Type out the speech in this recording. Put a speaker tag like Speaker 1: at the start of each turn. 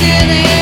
Speaker 1: did